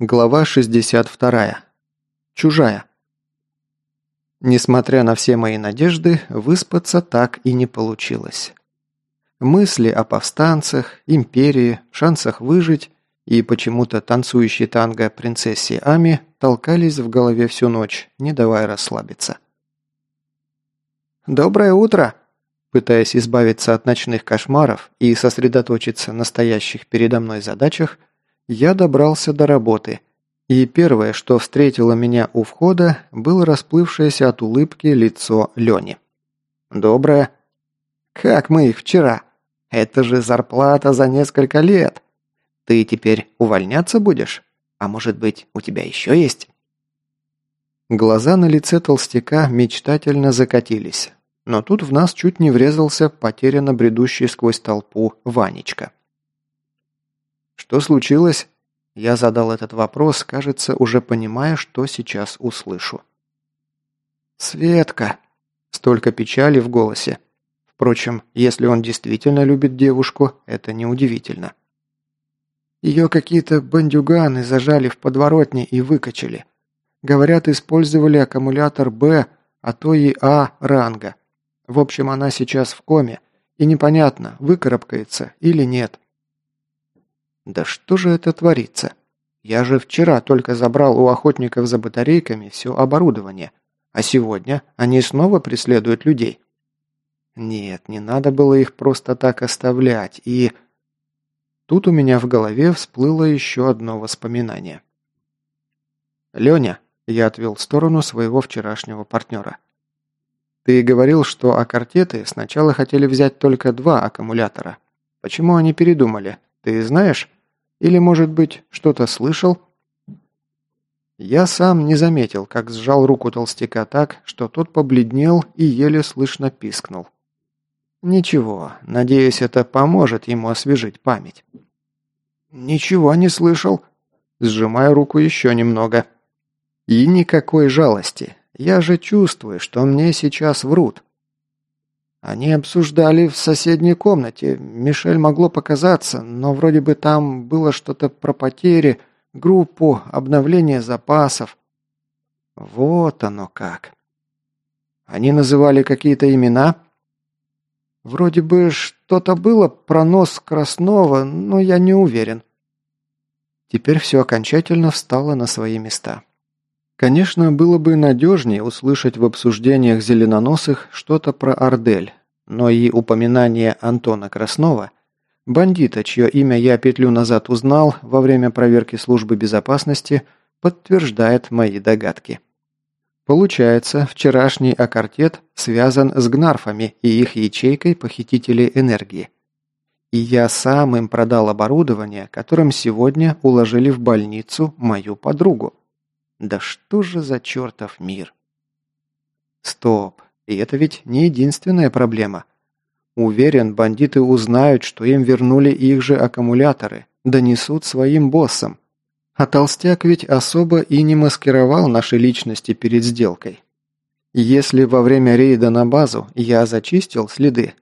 Глава 62. Чужая. Несмотря на все мои надежды, выспаться так и не получилось. Мысли о повстанцах, империи, шансах выжить и почему-то танцующей танго принцессе Ами толкались в голове всю ночь, не давая расслабиться. «Доброе утро!» Пытаясь избавиться от ночных кошмаров и сосредоточиться на стоящих передо мной задачах, я добрался до работы, и первое, что встретило меня у входа, было расплывшееся от улыбки лицо Лени. «Доброе». «Как мы их вчера? Это же зарплата за несколько лет. Ты теперь увольняться будешь? А может быть, у тебя еще есть?» Глаза на лице толстяка мечтательно закатились, но тут в нас чуть не врезался потерянно бредущий сквозь толпу Ванечка. «Что случилось?» Я задал этот вопрос, кажется, уже понимая, что сейчас услышу. «Светка!» Столько печали в голосе. Впрочем, если он действительно любит девушку, это неудивительно. Ее какие-то бандюганы зажали в подворотне и выкачали. Говорят, использовали аккумулятор «Б», а то и «А» ранга. В общем, она сейчас в коме, и непонятно, выкарабкается или нет. Да что же это творится? Я же вчера только забрал у охотников за батарейками все оборудование, а сегодня они снова преследуют людей. Нет, не надо было их просто так оставлять, и... Тут у меня в голове всплыло еще одно воспоминание. «Леня», — я отвел в сторону своего вчерашнего партнера. «Ты говорил, что аккортеты сначала хотели взять только два аккумулятора. Почему они передумали? Ты знаешь?» Или, может быть, что-то слышал?» Я сам не заметил, как сжал руку толстяка так, что тот побледнел и еле слышно пискнул. «Ничего, надеюсь, это поможет ему освежить память». «Ничего не слышал», сжимая руку еще немного. «И никакой жалости. Я же чувствую, что мне сейчас врут. Они обсуждали в соседней комнате. Мишель могло показаться, но вроде бы там было что-то про потери, группу, обновление запасов. Вот оно как. Они называли какие-то имена? Вроде бы что-то было про нос Краснова, но я не уверен. Теперь все окончательно встало на свои места. Конечно, было бы надежнее услышать в обсуждениях зеленоносых что-то про Ардель, но и упоминание Антона Краснова, бандита, чье имя я петлю назад узнал во время проверки службы безопасности, подтверждает мои догадки. Получается, вчерашний аккортет связан с гнарфами и их ячейкой похитителей энергии. И я сам им продал оборудование, которым сегодня уложили в больницу мою подругу. Да что же за чертов мир? Стоп. И это ведь не единственная проблема. Уверен, бандиты узнают, что им вернули их же аккумуляторы, донесут своим боссам. А толстяк ведь особо и не маскировал наши личности перед сделкой. Если во время рейда на базу я зачистил следы,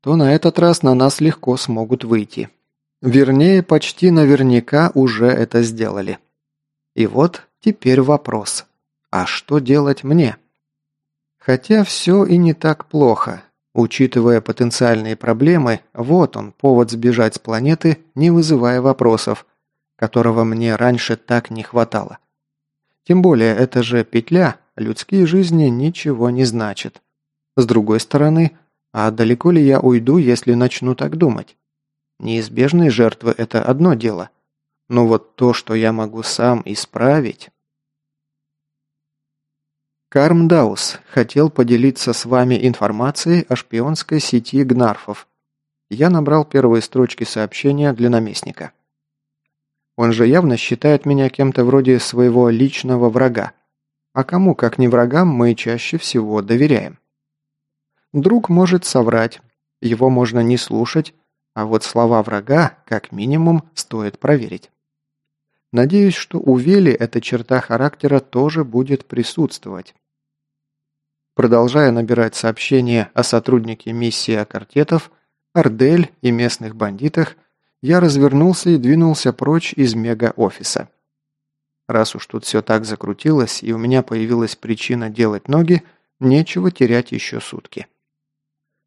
то на этот раз на нас легко смогут выйти. Вернее, почти наверняка уже это сделали. И вот Теперь вопрос. А что делать мне? Хотя все и не так плохо. Учитывая потенциальные проблемы, вот он, повод сбежать с планеты, не вызывая вопросов, которого мне раньше так не хватало. Тем более, это же петля, людские жизни ничего не значат. С другой стороны, а далеко ли я уйду, если начну так думать? Неизбежные жертвы – это одно дело. Но вот то, что я могу сам исправить... Кармдаус хотел поделиться с вами информацией о шпионской сети Гнарфов. Я набрал первые строчки сообщения для наместника. Он же явно считает меня кем-то вроде своего личного врага. А кому, как не врагам, мы чаще всего доверяем. Друг может соврать, его можно не слушать, а вот слова врага, как минимум, стоит проверить. Надеюсь, что у Вели эта черта характера тоже будет присутствовать. Продолжая набирать сообщения о сотруднике миссии Акартетов, Ардель и местных бандитах, я развернулся и двинулся прочь из мега-офиса. Раз уж тут все так закрутилось, и у меня появилась причина делать ноги, нечего терять еще сутки.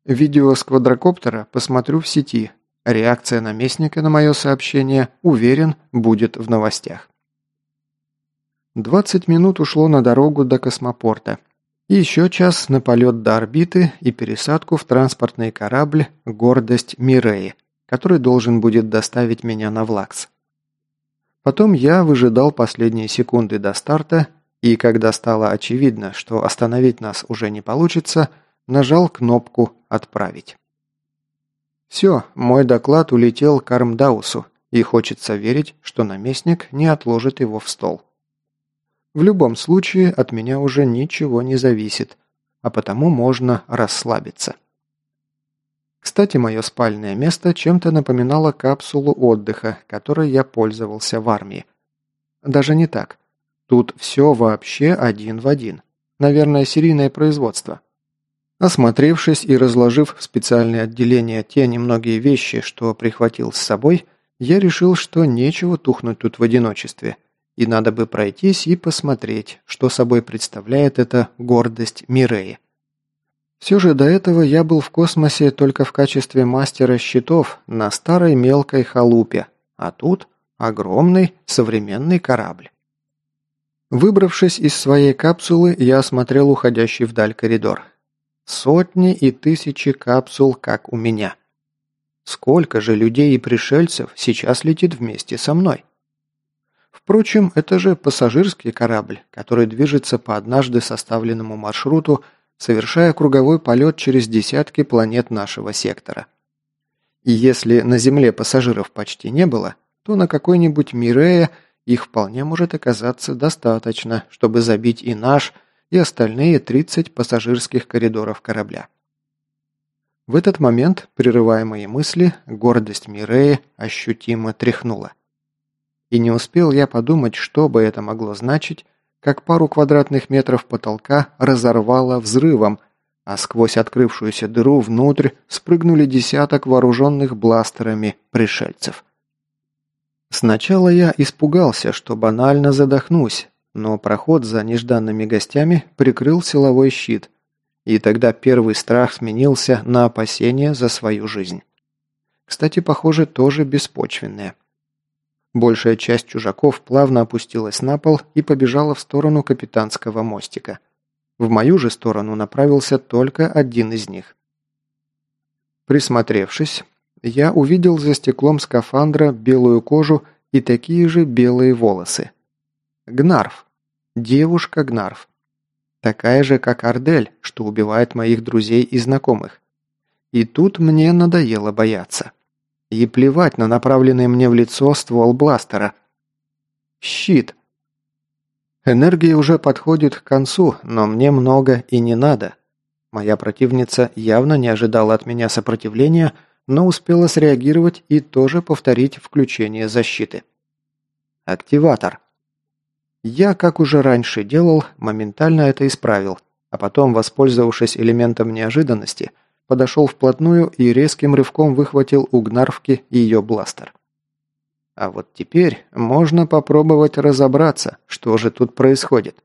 Видео с квадрокоптера посмотрю в сети. Реакция наместника на мое сообщение, уверен, будет в новостях. 20 минут ушло на дорогу до космопорта. И еще час на полет до орбиты и пересадку в транспортный корабль «Гордость Миреи», который должен будет доставить меня на Влакс. Потом я выжидал последние секунды до старта, и когда стало очевидно, что остановить нас уже не получится, нажал кнопку «Отправить». Все, мой доклад улетел к Армдаусу, и хочется верить, что наместник не отложит его в стол. В любом случае от меня уже ничего не зависит, а потому можно расслабиться. Кстати, мое спальное место чем-то напоминало капсулу отдыха, которой я пользовался в армии. Даже не так. Тут все вообще один в один. Наверное, серийное производство. Осмотревшись и разложив в специальное отделение те немногие вещи, что прихватил с собой, я решил, что нечего тухнуть тут в одиночестве – и надо бы пройтись и посмотреть, что собой представляет эта гордость Миреи. Все же до этого я был в космосе только в качестве мастера щитов на старой мелкой халупе, а тут огромный современный корабль. Выбравшись из своей капсулы, я осмотрел уходящий вдаль коридор. Сотни и тысячи капсул, как у меня. Сколько же людей и пришельцев сейчас летит вместе со мной? Впрочем, это же пассажирский корабль, который движется по однажды составленному маршруту, совершая круговой полет через десятки планет нашего сектора. И если на Земле пассажиров почти не было, то на какой-нибудь Мирея их вполне может оказаться достаточно, чтобы забить и наш, и остальные 30 пассажирских коридоров корабля. В этот момент, прерывая мои мысли, гордость Миреи ощутимо тряхнула. И не успел я подумать, что бы это могло значить, как пару квадратных метров потолка разорвало взрывом, а сквозь открывшуюся дыру внутрь спрыгнули десяток вооруженных бластерами пришельцев. Сначала я испугался, что банально задохнусь, но проход за нежданными гостями прикрыл силовой щит, и тогда первый страх сменился на опасение за свою жизнь. Кстати, похоже, тоже беспочвенное. Большая часть чужаков плавно опустилась на пол и побежала в сторону капитанского мостика. В мою же сторону направился только один из них. Присмотревшись, я увидел за стеклом скафандра белую кожу и такие же белые волосы. Гнарф. Девушка Гнарф. Такая же, как Ардель, что убивает моих друзей и знакомых. И тут мне надоело бояться. И плевать на направленный мне в лицо ствол бластера. Щит. Энергия уже подходит к концу, но мне много и не надо. Моя противница явно не ожидала от меня сопротивления, но успела среагировать и тоже повторить включение защиты. Активатор. Я, как уже раньше делал, моментально это исправил, а потом, воспользовавшись элементом неожиданности – подошел вплотную и резким рывком выхватил у Гнарвки ее бластер. А вот теперь можно попробовать разобраться, что же тут происходит.